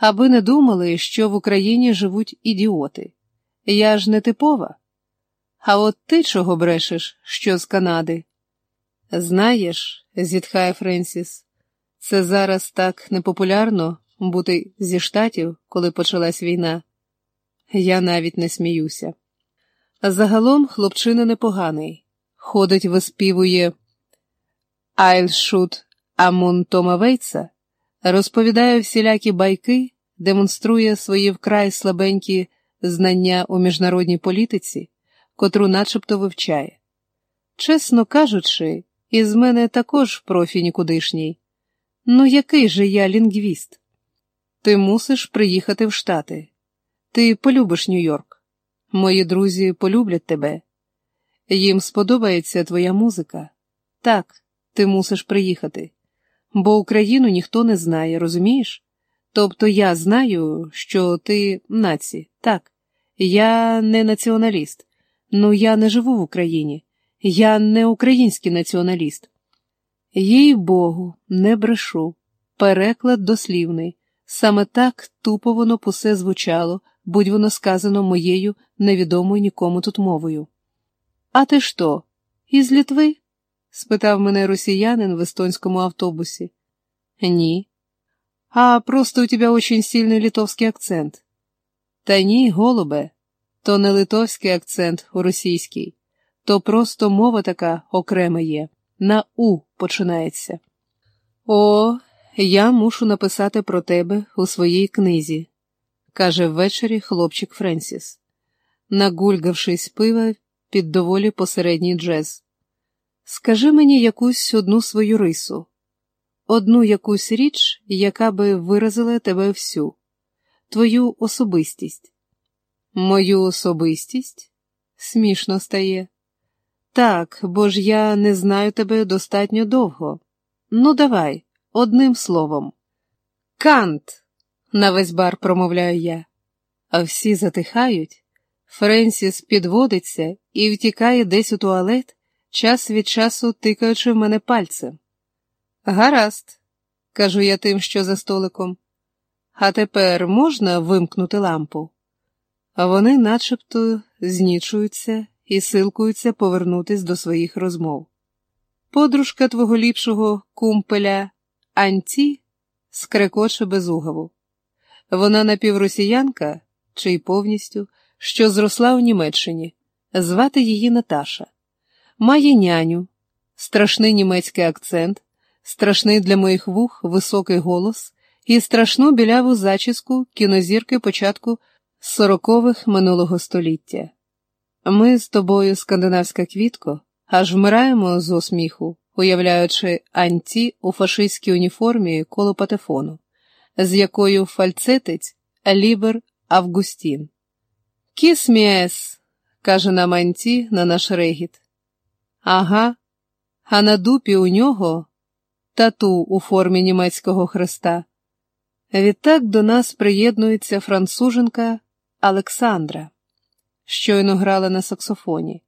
аби не думали, що в Україні живуть ідіоти. Я ж не типова. А от ти чого брешеш, що з Канади? Знаєш, зітхає Френсіс, це зараз так непопулярно бути зі штатів, коли почалась війна. Я навіть не сміюся. Загалом хлопчина непоганий. Ходить, виспівує shoot Амун Тома Вейтса, розповідає всілякі байки, демонструє свої вкрай слабенькі знання у міжнародній політиці, котру начебто вивчає. Чесно кажучи, із мене також профі нікудишній. Ну, який же я лінгвіст? Ти мусиш приїхати в Штати. Ти полюбиш Нью-Йорк. Мої друзі полюблять тебе. Їм сподобається твоя музика. Так, ти мусиш приїхати. Бо Україну ніхто не знає, розумієш? Тобто я знаю, що ти наці, так, я не націоналіст, ну я не живу в Україні, я не український націоналіст. Їй Богу, не брешу. Переклад дослівний. Саме так тупо воно пусе звучало, будь воно сказано моєю невідомою нікому тут мовою. А ти що, із Літви? Спитав мене росіянин в естонському автобусі. Ні. А просто у тебе очень сильний литовський акцент. Та ні, голубе, то не литовський акцент у російський, то просто мова така окрема є, на У починається. О, я мушу написати про тебе у своїй книзі, каже ввечері хлопчик Френсіс, нагульгавшись пива під доволі посередній джез. Скажи мені якусь одну свою рису, одну якусь річ, яка би виразила тебе всю, твою особистість. Мою особистість? Смішно стає. Так, бо ж я не знаю тебе достатньо довго. Ну, давай, одним словом. Кант, на весь бар промовляю я, а всі затихають. Френсіс підводиться і втікає десь у туалет, час від часу тикаючи в мене пальцем. Гаразд, кажу я тим, що за столиком. А тепер можна вимкнути лампу? Вони начебто знічуються і силкуються повернутись до своїх розмов. Подружка твого ліпшого кумпеля Анті скрекоче безугаву. Вона напівросіянка, чи й повністю, що зросла у Німеччині, звати її Наташа, має няню, страшний німецький акцент, страшний для моїх вух високий голос і страшну біляву зачіску кінозірки початку сорокових минулого століття. Ми з тобою, скандинавська квітко, аж вмираємо зо сміху, уявляючи анті у фашистській уніформі коло патефону, з якою фальцетить Лібер Августін. Kiss me ass, каже нам анті на наш регіт. Ага, а на дупі у нього тату у формі німецького хреста. Відтак до нас приєднується француженка Олександра, щойно грала на саксофоні.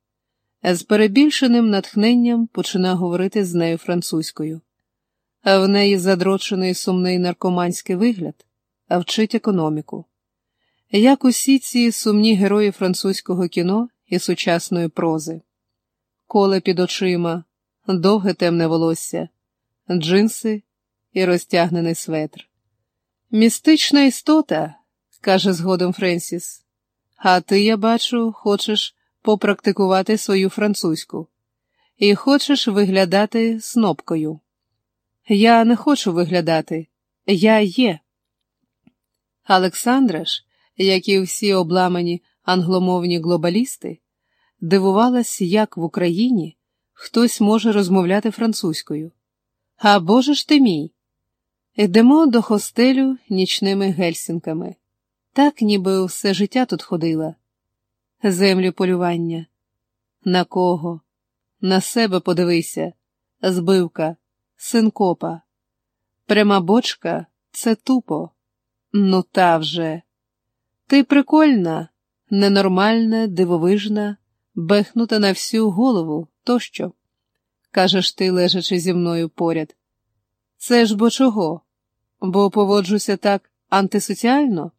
З перебільшеним натхненням почина говорити з нею французькою. В неї задрочений сумний наркоманський вигляд, а вчить економіку. Як усі ці сумні герої французького кіно і сучасної прози, коле під очима, довге темне волосся, джинси і розтягнений светр. Містична істота, каже згодом Френсіс, а ти, я бачу, хочеш попрактикувати свою французьку і хочеш виглядати снопкою. Я не хочу виглядати, я є. Олександра ж, як і всі обламані англомовні глобалісти, дивувалась, як в Україні хтось може розмовляти французькою. А Боже ж ти мій! Йдемо до хостелю нічними гельсінками, так ніби все життя тут ходила. Землю полювання. На кого? На себе подивися, збивка, синкопа. Пряма бочка це тупо. Ну та вже. Ти прикольна, ненормальна, дивовижна, бехнута на всю голову тощо, кажеш ти, лежачи зі мною поряд. Це ж бо чого? Бо поводжуся так антисоціально?